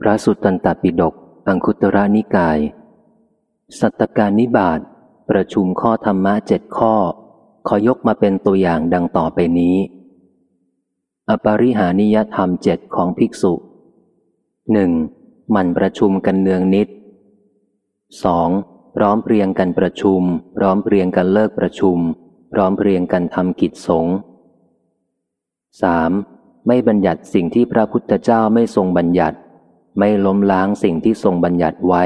พระสุตตันตปิฎกอังคุตระนิกาย สัตตการนิบาตประชุมข้อธรรมะเจ็ดข้อ ขอยกมาเป็นตัวอย่างดังต่อไปนี้ อปริหานิยธรรมเจ็ดของภิกษุหนึ่งมันประชุมกันเนืองนิดสองพร้อมเพรียงกันประชุม พร้อมเพรียงกันเลิกประชุม พร้อมเพรียงกันทำกิจสงฆ์สามไม่บัญญัติสิ่งที่พระพุทธเจ้าไม่ทรงบัญญัติ ไม่ล้มล้างสิ่งที่ทรงบัญญัติไว้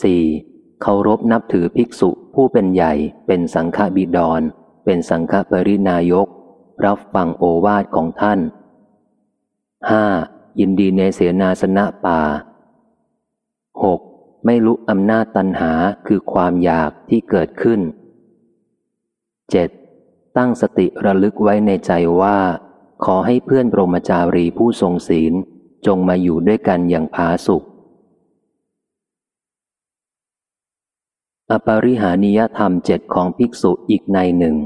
4. เคารพนับถือภิกษุผู้เป็นใหญ่เป็นสังฆบิดร เป็นสังฆปรินายก รับฟังโอวาทของท่าน 5. ยินดีในเสนาสนะป่า 6. ไม่ลุกอำนาจตันหาคือความอยากที่เกิดขึ้น 7. ตั้งสติระลึกไว้ในใจว่า ขอให้เพื่อนบรมจารีผู้ทรงศีล จงมาอยู่ด้วยกันอย่างผาสุข อปริหานิยธรรมเจ็ดของภิกษุอีกในหนึ่ง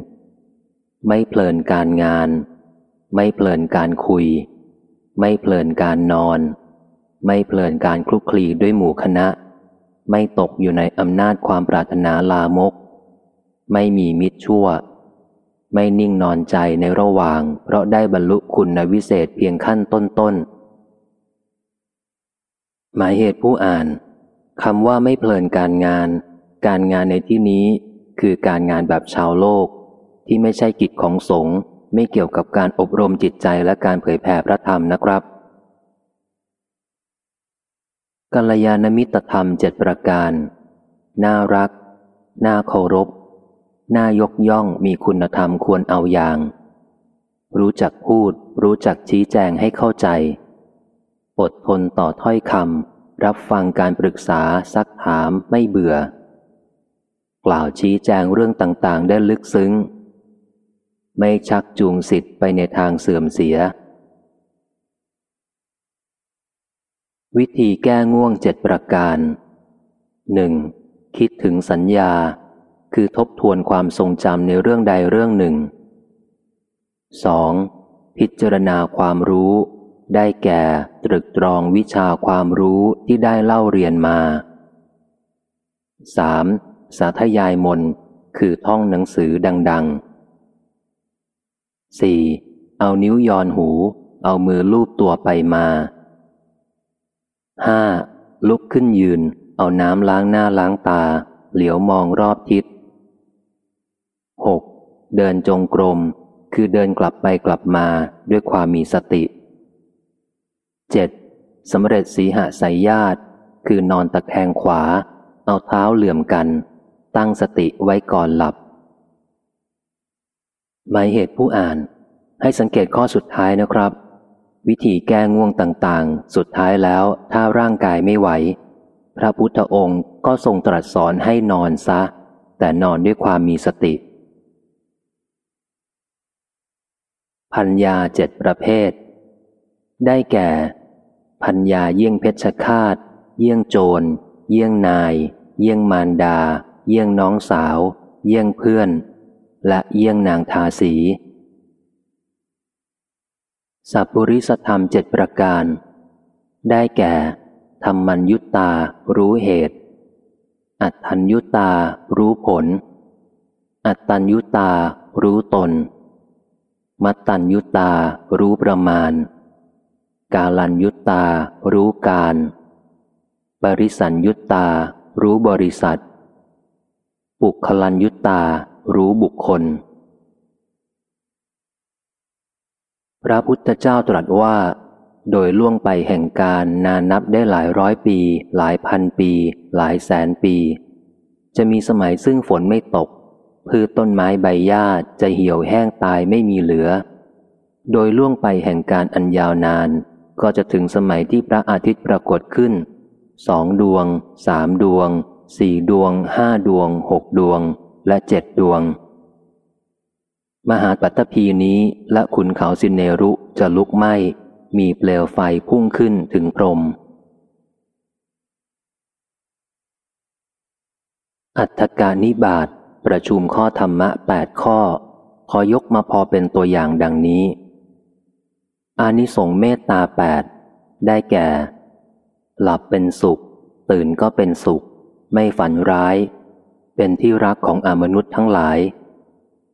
ไม่เพลินการงาน ไม่เพลินการคุย ไม่เพลินการนอน ไม่เพลินการคลุกคลีด้วยหมู่คณะ ไม่ตกอยู่ในอำนาจความปรารถนาลามก ไม่มีมิตรชั่วไม่นิ่งนอนใจในระหว่าง เพราะได้บรรลุคุณวิเศษเพียงขั้นต้นๆ หมายเหตุผู้อ่านคำว่าไม่เพลินการงาน การงานในที่นี้คือการงานแบบชาวโลก ที่ไม่ใช่กิจของสงฆ์ไม่เกี่ยวกับการอบรมจิตใจและการเผยแผ่พระธรรมนะครับกัลยาณมิตรธรรมเจ็ดประการ น่ารัก น่าเคารพ น่ายกย่องมีคุณธรรมควรเอาอย่าง รู้จักพูด รู้จักชี้แจงให้เข้าใจ อดทนต่อถ้อยคำรับฟังการปรึกษาซักถามไม่เบื่อ กล่าวชี้แจงเรื่องต่างๆ ได้ลึกซึ้ง ไม่ชักจูงสิทธิ์ไปในทางเสื่อมเสีย วิธีแก้ง่วงเจ็ดประการหนึ่งคิดถึงสัญญา คือทบทวนความทรงจำในเรื่องใดเรื่องหนึ่ง 2. พิจารณาความรู้ ได้แก่ตรึกตรองวิชาความรู้ที่ได้เล่าเรียนมา 3. สาธยายมนคือท่องหนังสือดัง ๆ 4. เอานิ้วยอนหู เอามือลูบตัวไปมาห้าลุกขึ้นยืน เอาน้ำล้างหน้าล้างตา เหลียวมองรอบทิศหกเดินจงกรม คือเดินกลับไปกลับมาด้วยความมีสติ เจ็ดสำเร็จสีหะสายญาติ คือนอนตะแคงขวา เอาเท้าเหลื่อมกัน ตั้งสติไว้ก่อนหลับ หมายเหตุผู้อ่าน ให้สังเกตข้อสุดท้ายนะครับ วิธีแก้ง่วงต่างๆ สุดท้ายแล้วถ้าร่างกายไม่ไหว พระพุทธองค์ก็ทรงตรัสสอนให้นอนซะ แต่นอนด้วยความมีสติ พัญญาเจ็ดประเภท ได้แก่ พัญญาเยี่ยงเพชฌฆาต เยี่ยงโจร เยี่ยงนาย เยี่ยงมารดา เยี่ยงน้องสาว เยี่ยงเพื่อน และเยี่ยงนางทาสีสัพปริสธรรมเจ็ดประการ ได้แก่ ธรรมัญยุตตา รู้เหตุ อัตถัญยุตตา รู้ผล อัตตัญยุตตา รู้ตน มัตตัญยุตตา รู้ประมาณ กาลัญยุตตา รู้การบริสัญยุตตา รู้บริษัทปุคลัญยุตตา รู้บุคคล พระพุทธเจ้าตรัสว่า โดยล่วงไปแห่งการนานนับได้หลายร้อยปี หลายพันปี หลายแสนปี จะมีสมัยซึ่งฝนไม่ตกพืชต้นไม้ใบหญ้าจะเหี่ยวแห้งตายไม่มีเหลือ โดยล่วงไปแห่งการอันยาวนาน ก็จะถึงสมัยที่พระอาทิตย์ปรากฏขึ้นสองดวงสามดวงสี่ดวงห้าดวงหกดวง และเจ็ดดวง มหาปัตตภีนี้และขุนเขาสินเนรุจะลุกไหม้ มีเปลวไฟพุ่งขึ้นถึงพรม อัตถกานิบาตประชุมข้อธรรมะแปดข้อ ขอยกมาพอเป็นตัวอย่างดังนี้ อานิสงเมตตาแปดได้แก่ หลับเป็นสุข ตื่นก็เป็นสุข ไม่ฝันร้าย เป็นที่รักของอมนุษย์ทั้งหลาย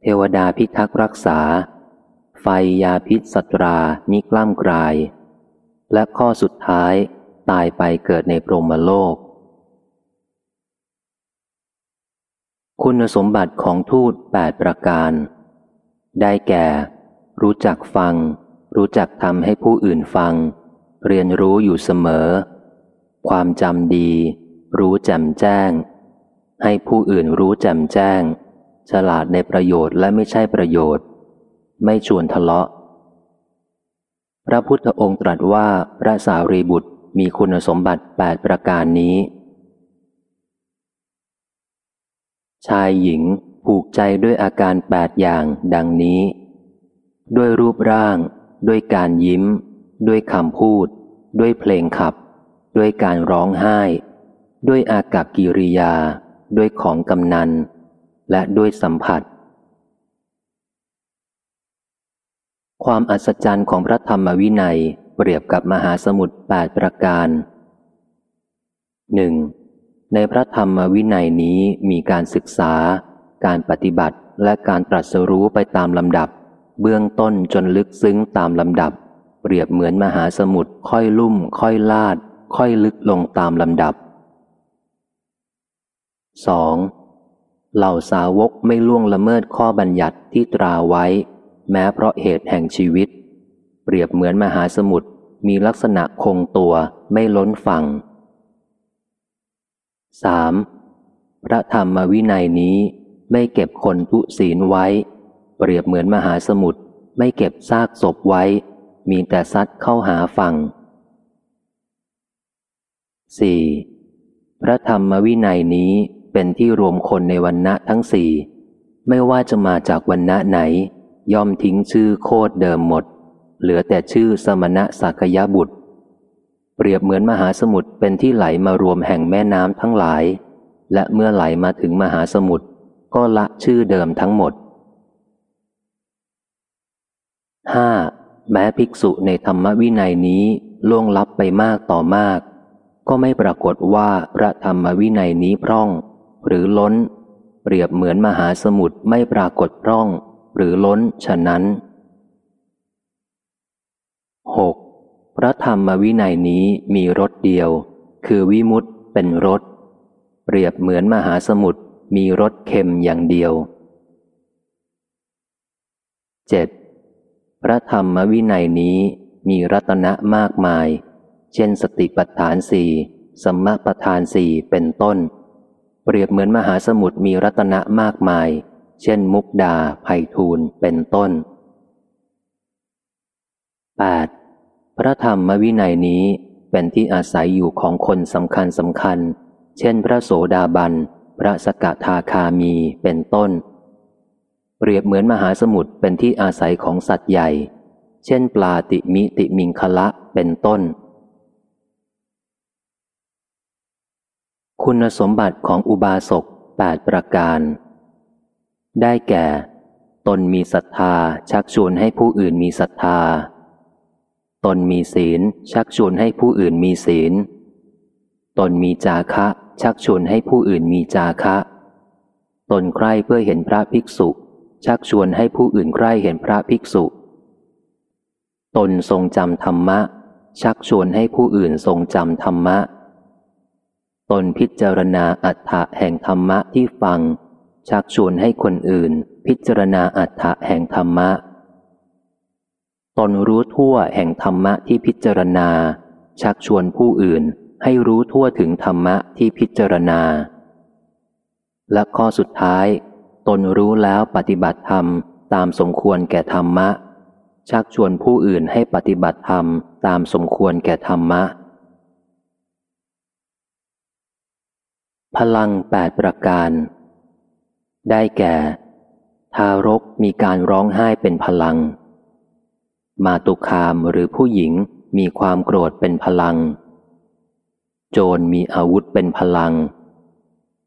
เทวดาพิทักษ์รักษา ไฟยาพิษสัตรามิกล้ำกลาย และข้อสุดท้ายตายไปเกิดในพรหมโลก คุณสมบัติของทูตแปดประการ ได้แก่ รู้จักฟัง รู้จักทำให้ผู้อื่นฟัง เรียนรู้อยู่เสมอ ความจำดี รู้แจ่มแจ้ง ให้ผู้อื่นรู้แจ่มแจ้ง ฉลาดในประโยชน์และไม่ใช่ประโยชน์ ไม่ชวนทะเลาะ พระพุทธองค์ตรัสว่าพระสารีบุตรมีคุณสมบัติแปดประการนี้ ชายหญิงผูกใจด้วยอาการแปดอย่างดังนี้ ด้วยรูปร่าง ด้วยการยิ้ม ด้วยคำพูด ด้วยเพลงขับ ด้วยการร้องไห้ ด้วยอากับกิริยา ด้วยของกำนัน และด้วยสัมผัส ความอัศจรรย์ของพระธรรมวินัยเปรียบกับมหาสมุทรแปดประการหนึ่งในพระธรรมวินัยนี้มีการศึกษา การปฏิบัติและการตรัสรู้ไปตามลำดับ เบื้องต้นจนลึกซึ้งตามลำดับ เปรียบเหมือนมหาสมุทรค่อยลุ่ม ค่อยลาด ค่อยลึกลงตามลำดับ 2. เหล่าสาวกไม่ล่วงละเมิดข้อบัญญัติที่ตราไว้ แม้เพราะเหตุแห่งชีวิต เปรียบเหมือนมหาสมุทรมีลักษณะคงตัวไม่ล้นฝั่ง 3. พระธรรมวินัยนี้ไม่เก็บคนทุศีลไว้ เปรียบเหมือนมหาสมุทรไม่เก็บซากศพไว้ มีแต่ซัดเข้าหาฝั่ง 4. พระธรรมวินัยนี้เป็นที่รวมคนในวันณะทั้งสี่ ไม่ว่าจะมาจากวันณะไหน ย่อมทิ้งชื่อโคดเดิมหมด เหลือแต่ชื่อสมณะสักยบุตร เปรียบเหมือนมหาสมุทรเป็นที่ไหลมารวมแห่งแม่น้ำทั้งหลาย และเมื่อไหลมาถึงมหาสมุทรก็ละชื่อเดิมทั้งหมด 5. แม้ภิกษุในธรรมวินัยนี้ล่วงลับไปมากต่อมาก ก็ไม่ปรากฏว่าพระธรรมวินัยนี้พร่อง หรือล้น เปรียบเหมือนมหาสมุทรไม่ปรากฏพร่อง หรือล้นฉะนั้น 6. พระธรรมวินัยนี้มีรสเดียว คือวิมุตเป็นรสเปรียบเหมือนมหาสมุทรมีรสเค็มอย่างเดียว 7. พระธรรมวินัยนี้มีรัตนะมากมาย เช่นสติปัฏฐานสี่สมมปัฏฐานสี่เป็นต้น เปรียบเหมือนมหาสมุทรมีรัตนะมากมาย เช่น มุกดาไพทูลเป็นต้น 8. พระธรรมวินัยนี้เป็นที่อาศัยอยู่ของคนสำคัญสำคัญ เช่น พระโสดาบัน พระสกทาคามีเป็นต้น เปรียบเหมือนมหาสมุทรเป็นที่อาศัยของสัตว์ใหญ่ เช่นปลาติมิติมิงคละเป็นต้น คุณสมบัติของอุบาสกแปดประการ ได้แก่ ตนมีศรัทธาชักชวนให้ผู้อื่นมีศรัทธา ตนมีศีลชักชวนให้ผู้อื่นมีศีล ตนมีจาคะ ชักชวนให้ผู้อื่นมีจาคะ ตนใคร่เพื่อเห็นพระภิกษุ ชักชวนให้ผู้อื่นใคร่เห็นพระภิกษุ ตนทรงจำธรรมะ ชักชวนให้ผู้อื่นทรงจำธรรมะ ตนพิจารณาอัฏฐะแห่งธรรมะที่ฟัง ชักชวนให้คนอื่น พิจารณาอัฏฐะแห่งธรรมะ ตนรู้ทั่วแห่งธรรมะที่พิจารณา ชักชวนผู้อื่นให้รู้ทั่วถึงธรรมะที่พิจารณา และข้อสุดท้าย ตนรู้แล้วปฏิบัติธรรมตามสมควรแก่ธรรมะ ชักชวนผู้อื่นให้ปฏิบัติธรรมตามสมควรแก่ธรรมะ พลังแปดประการ ได้แก่ ทารกมีการร้องไห้เป็นพลัง มาตุคามหรือผู้หญิงมีความโกรธเป็นพลัง โจรมีอาวุธเป็นพลัง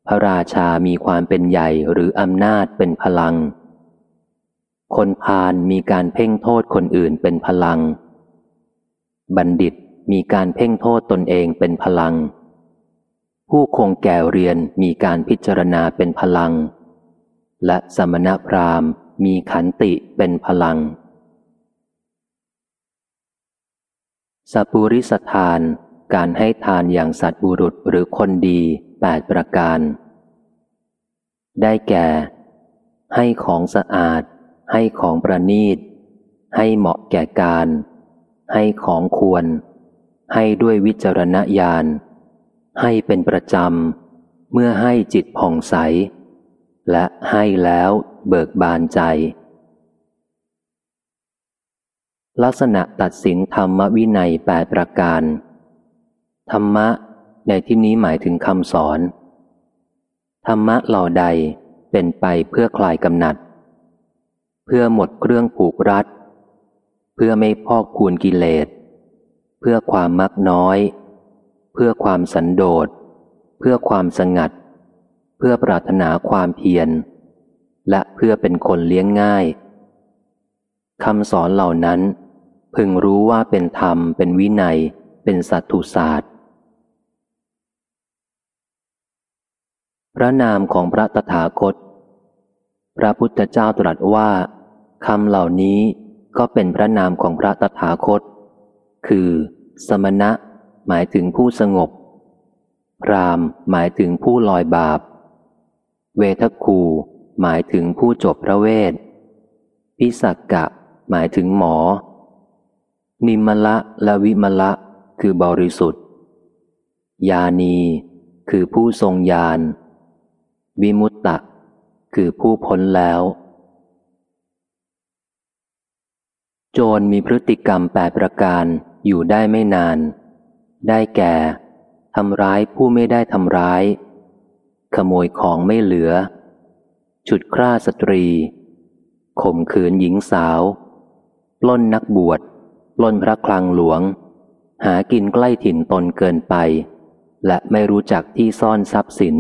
พระราชามีความเป็นใหญ่หรืออำนาจเป็นพลัง คนพาลมีการเพ่งโทษคนอื่นเป็นพลัง บัณฑิตมีการเพ่งโทษตนเองเป็นพลัง ผู้คงแก่เรียนมีการพิจารณาเป็นพลัง และสมณพราหมณ์มีขันติเป็นพลังสัปุริสทาน การให้ทานอย่างสัตบุรุษหรือคนดี แปดประการ ได้แก่ ให้ของสะอาด ให้ของประนีต ให้เหมาะแก่การ ให้ของควร ให้ด้วยวิจารณญาณ ให้เป็นประจำ เมื่อให้จิตผ่องใส และให้แล้วเบิกบานใจ ลักษณะตัดสินธรรมวินัยแปดประการ ธรรมะ ในที่นี้หมายถึงคำสอน ธรรมะเหล่าใดเป็นไปเพื่อคลายกำหนัด เพื่อหมดเครื่องผูกรัด เพื่อไม่พอกคูณกิเลส เพื่อความมักน้อย เพื่อความสันโดษ เพื่อความสงัด เพื่อปรารถนาความเพียร และเพื่อเป็นคนเลี้ยงง่ายคำสอนเหล่านั้น พึงรู้ว่าเป็นธรรมเป็นวินัย เป็นสัตตุศาสตร์ พระนามของพระตถาคต พระพุทธเจ้าตรัสว่าคำเหล่านี้ก็เป็นพระนามของพระตถาคต คือ สมณะ หมายถึงผู้สงบ พรามหมายถึงผู้ลอยบาป เวทคู หมายถึงผู้จบพระเวท พิสักกะ หมายถึงหมอ นิมละและวิมละ คือบริสุทธิ์ ยานี คือผู้ทรงญาณ วิมุตตะคือผู้พ้นแล้ว โจรมีพฤติกรรมแปดประการอยู่ได้ไม่นาน ได้แก่ทำร้ายผู้ไม่ได้ทำร้าย ขโมยของไม่เหลือ ฉุดคร่าสตรี ข่มขืนหญิงสาว ปล้นนักบวช ปล้นพระคลังหลวง หากินใกล้ถิ่นตนเกินไป และไม่รู้จักที่ซ่อนทรัพย์สิน